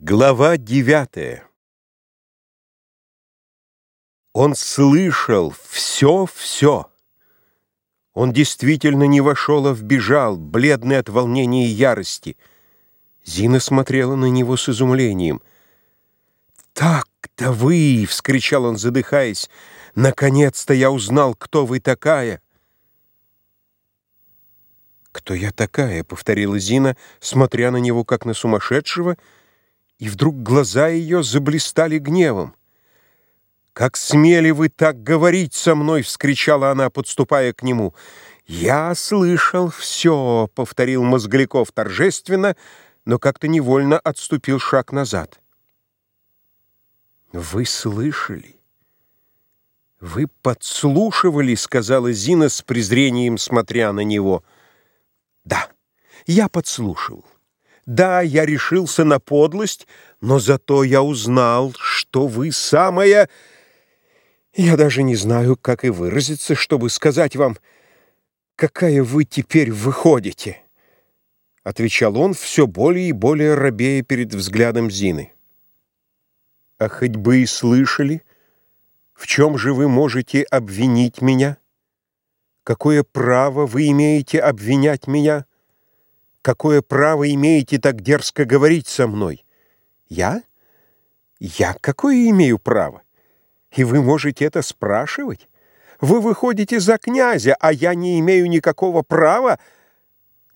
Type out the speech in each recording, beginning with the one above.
Глава девятая Он слышал все-все. Он действительно не вошел, а вбежал, бледный от волнения и ярости. Зина смотрела на него с изумлением. «Так-то вы!» — вскричал он, задыхаясь. «Наконец-то я узнал, кто вы такая!» «Кто я такая?» — повторила Зина, смотря на него, как на сумасшедшего — и вдруг глаза ее заблистали гневом. «Как смели вы так говорить со мной!» — вскричала она, подступая к нему. «Я слышал все!» — повторил Мозгляков торжественно, но как-то невольно отступил шаг назад. «Вы слышали? Вы подслушивали?» — сказала Зина с презрением, смотря на него. «Да, я подслушивал. Да, я решился на подлость, но зато я узнал, что вы самая... Я даже не знаю, как и выразиться, чтобы сказать вам, какая вы теперь выходите. Отвечал он, все более и более робея перед взглядом Зины. А хоть бы и слышали, в чем же вы можете обвинить меня? Какое право вы имеете обвинять меня? Какое право имеете так дерзко говорить со мной? Я? Я какое имею право? И вы можете это спрашивать? Вы выходите за князя, а я не имею никакого права?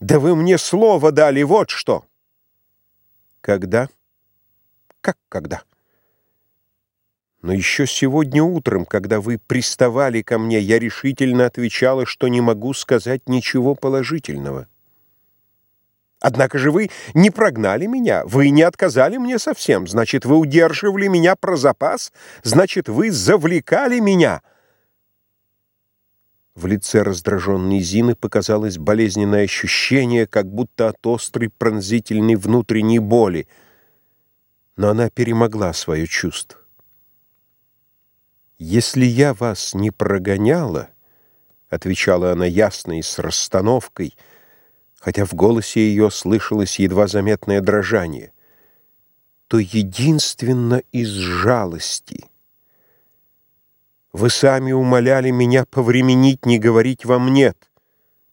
Да вы мне слово дали, вот что. Когда? Как когда? Но еще сегодня утром, когда вы приставали ко мне, я решительно отвечала, что не могу сказать ничего положительного. Однако же вы не прогнали меня, вы не отказали мне совсем, значит, вы удерживали меня про запас, значит, вы завлекали меня». В лице раздраженной Зины показалось болезненное ощущение, как будто от острой пронзительной внутренней боли, но она перемогла свое чувство. «Если я вас не прогоняла», — отвечала она ясно и с расстановкой, — хотя в голосе ее слышалось едва заметное дрожание, то единственно из жалости. Вы сами умоляли меня повременить, не говорить вам «нет»,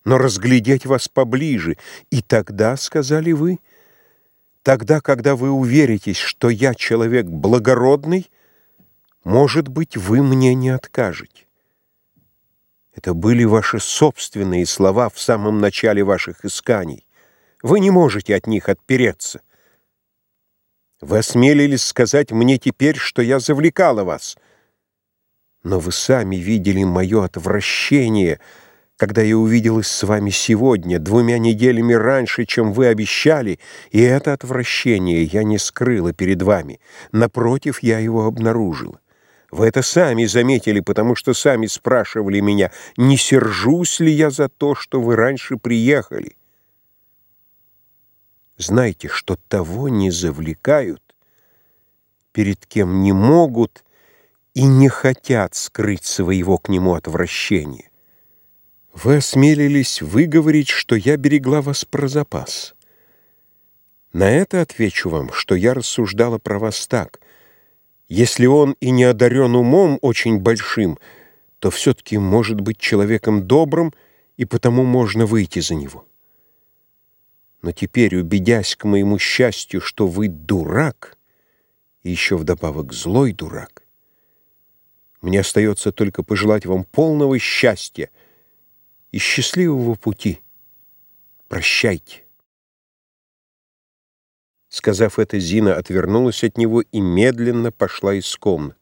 но разглядеть вас поближе, и тогда, сказали вы, тогда, когда вы уверитесь, что я человек благородный, может быть, вы мне не откажете. Это были ваши собственные слова в самом начале ваших исканий. Вы не можете от них отпереться. Вы осмелились сказать мне теперь, что я завлекала вас. Но вы сами видели мое отвращение, когда я увиделась с вами сегодня, двумя неделями раньше, чем вы обещали, и это отвращение я не скрыла перед вами. Напротив, я его обнаружила. Вы это сами заметили, потому что сами спрашивали меня, не сержусь ли я за то, что вы раньше приехали. Знайте, что того не завлекают, перед кем не могут и не хотят скрыть своего к нему отвращения. Вы осмелились выговорить, что я берегла вас про запас. На это отвечу вам, что я рассуждала про вас так — если он и не одарен умом очень большим, то все-таки может быть человеком добрым, и потому можно выйти за него. Но теперь, убедясь к моему счастью, что вы дурак, и еще вдобавок злой дурак, мне остается только пожелать вам полного счастья и счастливого пути. Прощайте. Сказав это, Зина отвернулась от него и медленно пошла из комнаты.